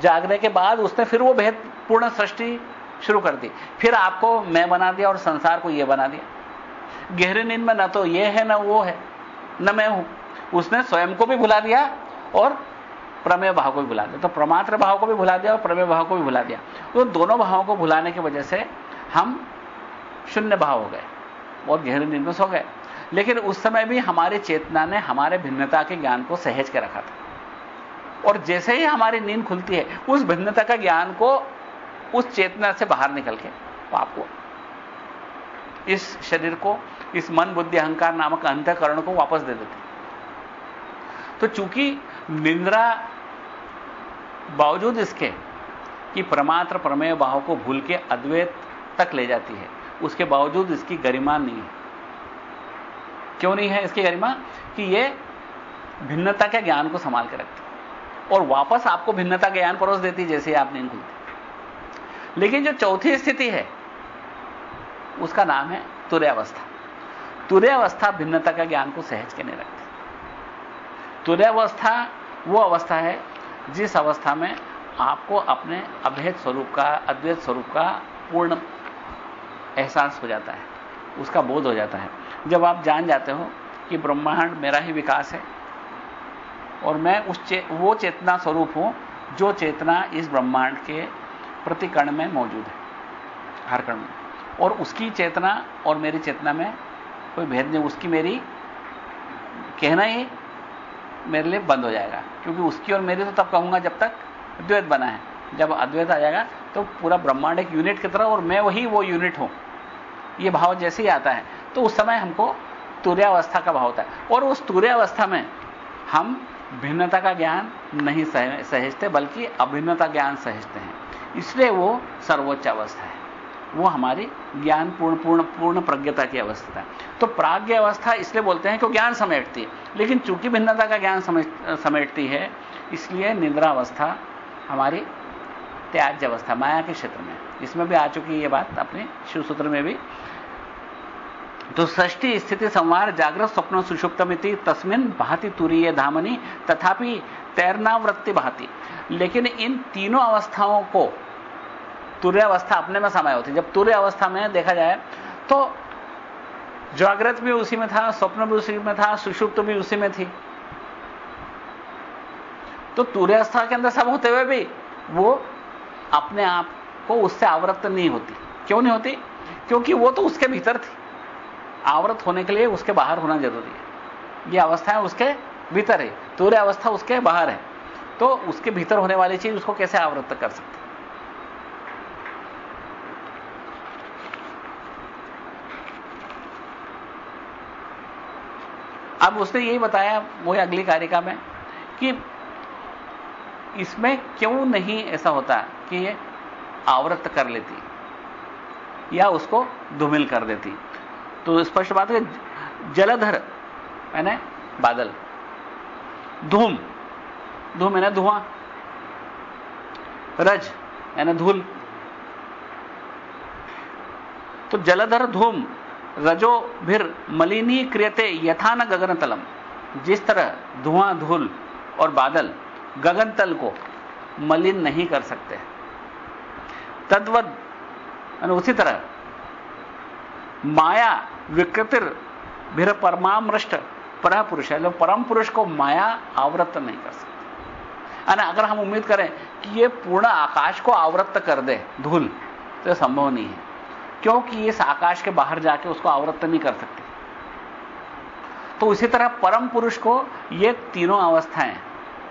जागने के बाद उसने फिर वो भेद पूर्ण सृष्टि शुरू कर दी। फिर आपको मैं बना दिया और संसार को ये बना दिया। गहरे नींद में ना तो ये है, ना वो है, न मैं हूँ। उसने स्वयं को भी भुला दिया और प्रमेय भाव को भी भुला दिया। तो प्रमात्र भाव को भी भुला दिया और प्रमेय भाव को भी भुला दिया। तो दोनों भावों को भुलाने की वजह से हम शून्य भाव हो गए। और गहरे नींद हो गए। लेकिन उस समय भी हमारी चेतना ने हमारे भिन्नता के ज्ञान को सहेज के रखा था। और जैसे ही हमारी नींद खुलती है, उस भिन्नता का ज्ञान को उस चेतना से बाहर निकल के आपको इस शरीर को, इस मन बुद्धि अहंकार नामक अंतकरण को वापस दे देते। तो चूँकि निंद्रा बावजूद इसके कि प्रमात्र प्रमेय भाव को भूल के अद्वैत तक ले जाती है, उसके बावजूद इसकी गरिमा नहीं है। क्यों नहीं है इसकी गरिमा? कि ये भिन्नता के ज्ञान को संभाल के रखती और वापस आपको भिन्नता के ज्ञान परोस देती जैसे आप नींद खुलती लेकिन जो चौथी स्थिति है, उसका नाम है तुर्यावस्था। तुर्यावस्था भिन्नता का ज्ञान को सहज के नहीं रखती तुर्यावस्था वो अवस्था है जिस अवस्था में आपको अपने अभेद स्वरूप का अद्वैत स्वरूप का पूर्ण एहसास हो जाता है। उसका बोध हो जाता है। जब आप जान जाते हो कि ब्रह्मांड मेरा ही विकास है और मैं उस चे, वो चेतना स्वरूप हूँ जो चेतना इस ब्रह्मांड के प्रति कण में मौजूद है हर कण में। और उसकी चेतना और मेरी चेतना में कोई भेद नहीं उसकी मेरी कहना ही मेरे लिए बंद हो जाएगा। क्योंकि उसकी और मेरी तो तब कहूँगा जब तक अद्वैत बना है। जब अद्वैत आ जाएगा तो पूरा ब्रह्मांड एक यूनिट की तरह और मैं वही वो यूनिट हूँ। ये भाव जैसे ही आता है तो उस समय हमको तुर्यावस्था का भाव होता है। और उस तुर्यावस्था में हम भिन्नता का ज्ञान नहीं सहजते, बल्कि अभिन्नता ज्ञान सहजते हैं। इसलिए वो सर्वोच्च अवस्था है। वो हमारी ज्ञान पूर्ण पूर्ण पूर्ण प्रज्ञता की अवस्था है। तो प्राज्ञ अवस्था इसलिए बोलते हैं कि ज्ञान समेटती है। लेकिन चूँकि भिन्नता का ज्ञान समेटती है, इसलिए निद्रा अवस्था हमारी त्याज्य अवस्था माया के क्षेत्र में। इसमें भी आ चुकी है ये बात अपने शिव सूत्र में भी। तो षष्टि स्थिति संवार जागृत स्वप्न सुषुप्तमिति तस्मिन भाति तुरीय धामनी, तथापि तैरनावृत्ति भाती। लेकिन इन तीनों अवस्थाओं को तुर्य अवस्था अपने में समय होती जब तुर्य अवस्था में देखा जाए तो जागृत भी उसी में था, स्वप्न भी उसी में था, सुषुप्त भी उसी में थी। तो तुर्यावस्था के अंदर सब होते हुए भी वो अपने आप को उससे आवृत्त नहीं होती। क्यों नहीं होती? क्योंकि वो तो उसके भीतर थी। आवृत होने के लिए उसके बाहर होना ज़रूरी है। ये अवस्थाएँ उसके भीतर है। तूर्य अवस्था उसके बाहर है। तो उसके भीतर होने वाली चीज़ उसको कैसे आवृत्त कर सकते अब उसने यही बताया वो अगली कारिका में कि इसमें क्यों नहीं ऐसा होता कि ये आवृत कर लेती या उसको धूमिल कर देती। तो स्पष्ट बात है, जलधर यानी बादल, धूम धूम यानी धुआँ, रज यानी धूल। तो जलधर, धूम रजो भीर मलिनी क्रियते यथा न गगन तलम जिस तरह धुआँ धूल और बादल गगन तल को मलिन नहीं कर सकते। तद्वत उसी तरह माया विकृतिर भीर परमामृष्ट पर पुरुष है परम पुरुष को माया आवृत्त नहीं कर सकती। अगर हम उम्मीद करें कि ये पूर्ण आकाश को आवृत्त कर दे धूल तो संभव नहीं है। क्योंकि इस आकाश के बाहर जाके उसको आवृत्त नहीं कर सकती। तो उसी तरह परम पुरुष को ये तीनों अवस्थाएँ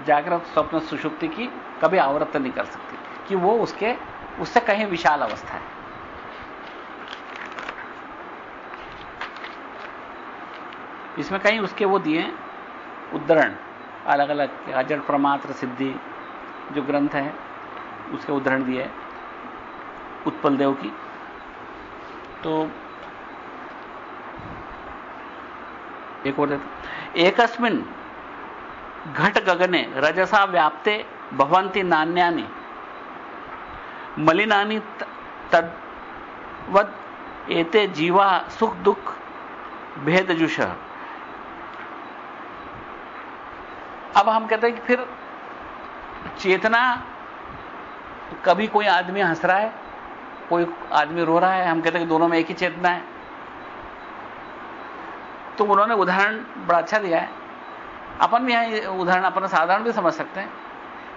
जागृत स्वप्न सुषुप्ति की कभी आवृत्त नहीं कर सकती, कि वो उसके, उससे कहीं विशाल अवस्था है। इसमें कहीं उसके वो दिए उद्धरण अलग अलग अजड़ प्रमात्र सिद्धि जो ग्रंथ है, उसके उदाहरण दिए, उत्पल देव की। तो एक और देते एकस्मिन घट गगने रजसा व्याप्ते भवंती नान्यानि। मलिनानि तद्वद एते जीवा सुख दुख भेदजुष। अब हम कहते हैं कि फिर चेतना, कभी कोई आदमी हंस रहा है कोई आदमी रो रहा है, हम कहते हैं कि दोनों में एक ही चेतना है। तो उन्होंने उदाहरण बड़ा अच्छा दिया है। अपन भी यहाँ उदाहरण अपन साधारण भी समझ सकते हैं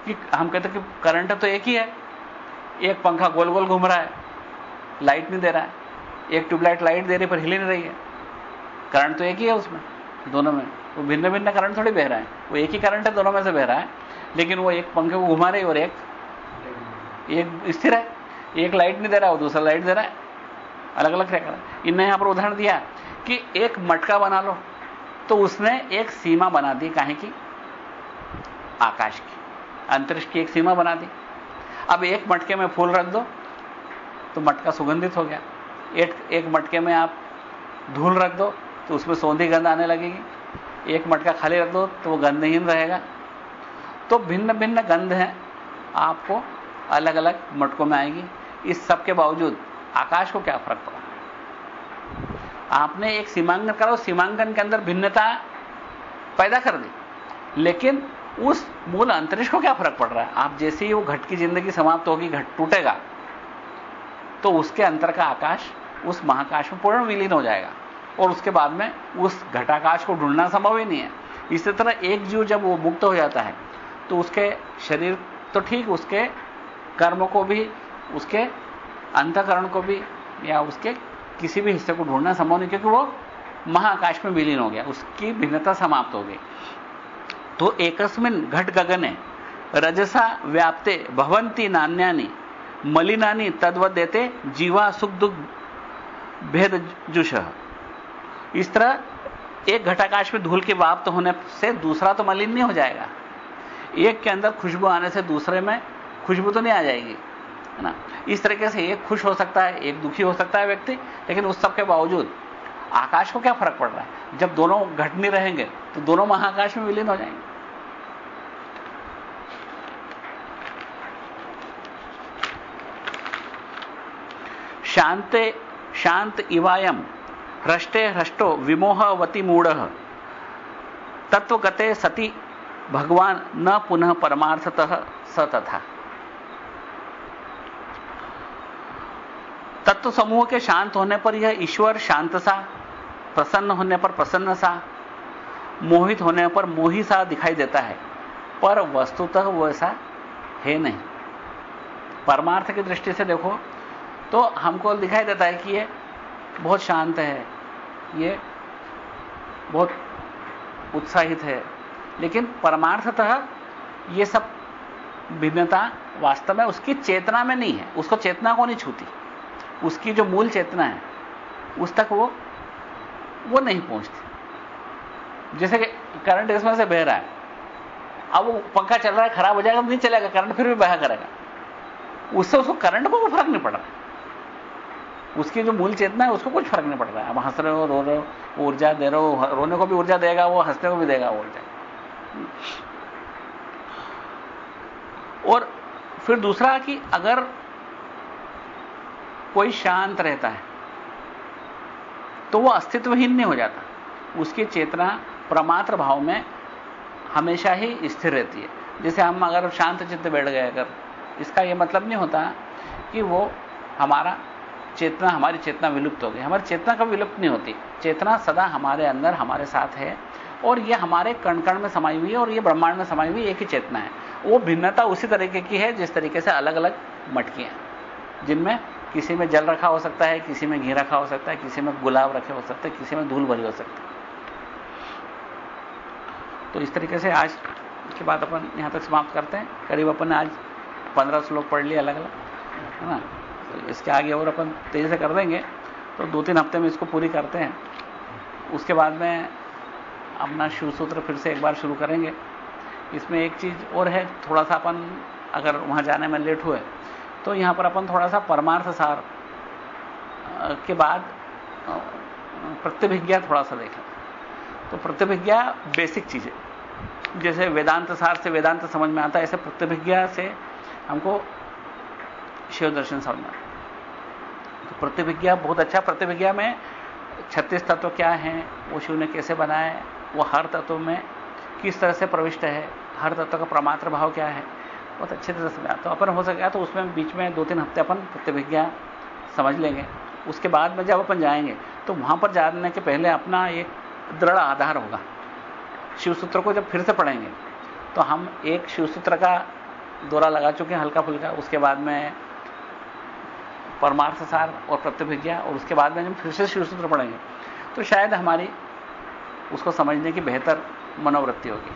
कि हम कहते हैं कि करंट तो एक ही है। एक पंखा गोल गोल घूम रहा है लाइट नहीं दे रहा है। एक ट्यूबलाइट लाइट दे रही पर हिल नहीं रही है। करंट तो एक ही है उसमें, दोनों में। वो भिन्न भिन्न करंट थोड़ी बह रहा है। वो एक ही करंट है, दोनों में से बह रहा है। लेकिन वो एक पंखे को घुमा रही और एक एक स्थिर है। एक लाइट नहीं दे रहा, वो दूसरा लाइट दे रहा है। अलग अलग है इनने यहाँ पर उदाहरण दिया कि एक मटका बना लो तो उसने एक सीमा बना दी कहें की? आकाश की। अंतरिक्ष की एक सीमा बना दी। अब एक मटके में फूल रख दो तो मटका सुगंधित हो गया। एक एक मटके में आप धूल रख दो तो उसमें सौंधी गंध आने लगेगी। एक मटका खाली रख दो तो वो गंधहीन रहेगा। तो भिन्न भिन्न गंध हैं, आपको अलग अलग मटकों में आएगी। इस सब के बावजूद आकाश को क्या फ़र्क पड़ा? आपने एक सीमांकन करा सीमांकन के अंदर भिन्नता पैदा कर दी। लेकिन उस मूल अंतरिक्ष को क्या फ़र्क पड़ रहा है? आप जैसे ही वो घट की ज़िंदगी समाप्त होगी, घट टूटेगा तो उसके अंतर का आकाश उस महाकाश में पूर्ण विलीन हो जाएगा। और उसके बाद में उस घटाकाश को ढूंढना संभव ही नहीं है। इसी तरह एक जीव जब वो मुक्त हो जाता है तो उसके शरीर तो ठीक, उसके कर्म को भी उसके अंतकरण को भी या उसके किसी भी हिस्से को ढूंढना संभव नहीं, क्योंकि वो महाकाश में विलीन हो गया, उसकी भिन्नता समाप्त हो गई। तो एकस्मिन घट गगने, रजसा व्याप्ते, भवंती नान्यानी, मलिनानी तद्वत देते जीवा सुख दुख भेद जुष। इस तरह एक घटाकाश में धूल के वाप्त होने से दूसरा तो मलिन नहीं हो जाएगा। एक के अंदर खुशबू आने से दूसरे में खुशबू तो नहीं आ जाएगी। ना इस तरीके से एक खुश हो सकता है, एक दुखी हो सकता है व्यक्ति, लेकिन उस सब के बावजूद आकाश को क्या फ़र्क पड़ रहा है? जब दोनों घट नहीं रहेंगे तो दोनों महाकाश में विलीन हो जाएँगे। शांते, शांत इवायम हृष्टे हृष्टो विमोहवती मूढ़। तत्वगते सती भगवान न पुनः परमार्थतः स तथा। तत्व समूह के शांत होने पर यह ईश्वर शांत सा, प्रसन्न होने पर प्रसन्न सा, मोहित होने पर मोही सा दिखाई देता है। पर वस्तुतः वो ऐसा है नहीं। परमार्थ की दृष्टि से देखो तो हमको दिखाई देता है कि ये बहुत शांत है, ये बहुत उत्साहित है। लेकिन परमार्थतः ये सब भिन्नता वास्तव में उसकी चेतना में नहीं है, उसको चेतना को नहीं छूती। उसकी जो मूल चेतना है, उस तक वो वो नहीं पहुँचती। जैसे कि करंट इसमें से बह रहा है। अब वो पंखा चल रहा है, खराब हो जाएगा, नहीं चलेगा करंट फिर भी बहा करेगा। उससे उसको करंट को कोई फ़र्क नहीं पड़ रहा। उसकी जो मूल चेतना है, उसको कुछ फ़र्क नहीं पड़ रहा है। अब हंस रहे हो, रो रहे हो ऊर्जा दे रहे हो रोने को भी ऊर्जा देगा, वो हंसने को भी देगा ऊर्जा। और फिर दूसरा कि अगर कोई शांत रहता है तो वो अस्तित्वहीन नहीं हो जाता। उसकी चेतना प्रमात्र भाव में हमेशा ही स्थिर रहती है। जैसे हम अगर शांत चित्त बैठ गए, अगर इसका यह मतलब नहीं होता कि वो हमारा चेतना, हमारी चेतना विलुप्त हो गई। हमारी चेतना कभी विलुप्त नहीं होती। चेतना सदा हमारे अंदर, हमारे साथ है और ये हमारे कण कण में समाई हुई है और ये ब्रह्मांड में समाई हुई एक ही चेतना है। वो भिन्नता उसी तरीके की है जिस तरीके से अलग अलग मटकियाँ जिनमें किसी में जल रखा हो सकता है, किसी में घी रखा हो सकता है, किसी में गुलाब रखे हो सकते हैं, किसी में धूल भरी हो सकती है। तो इस तरीके से आज की बात अपन यहाँ तक समाप्त करते हैं। करीब अपन आज पंद्रह श्लोक पढ़ लिए अलग अलग है ना? तो इसके आगे और अपन तेज़ी से कर देंगे। तो दो तीन हफ़्ते में इसको पूरी करते हैं। उसके बाद में अपना शिव सूत्र फिर से एक बार शुरू करेंगे। इसमें एक चीज़ और है, थोड़ा सा अपन अगर वहाँ जाने में लेट हुए तो यहाँ पर अपन थोड़ा सा परमार्थ सार के बाद प्रतिभिज्ञा थोड़ा सा देखें। तो प्रतिभिज्ञा बेसिक चीज़। है जैसे वेदांत सार से वेदांत समझ में आता है, ऐसे प्रतिभिज्ञा से हमको शिव दर्शन समझ में आता तो प्रतिभिज्ञा, बहुत अच्छा प्रतिभिज्ञा में छत्तीस तत्व क्या हैं, वो शिव ने कैसे बनाए, वो हर तत्व में किस तरह से प्रविष्ट है, हर तत्व का प्रमात्र भाव क्या है बहुत अच्छे तरह से तो अपन हो सकेगा तो उसमें बीच में दो तीन हफ़्ते अपन प्रतिभिज्ञा समझ लेंगे। उसके बाद में जब अपन जाएँगे तो वहाँ पर जाने के पहले अपना एक दृढ़ आधार होगा। शिव सूत्र को जब फिर से पढ़ेंगे तो हम एक शिव सूत्र का दौरा लगा चुके हैं हल्का फुल्का उसके बाद में परमार्थ सार और प्रतिभिज्ञा, और उसके बाद में जब फिर से शिव सूत्र पढ़ेंगे। तो शायद हमारी उसको समझने की बेहतर मनोवृत्ति होगी।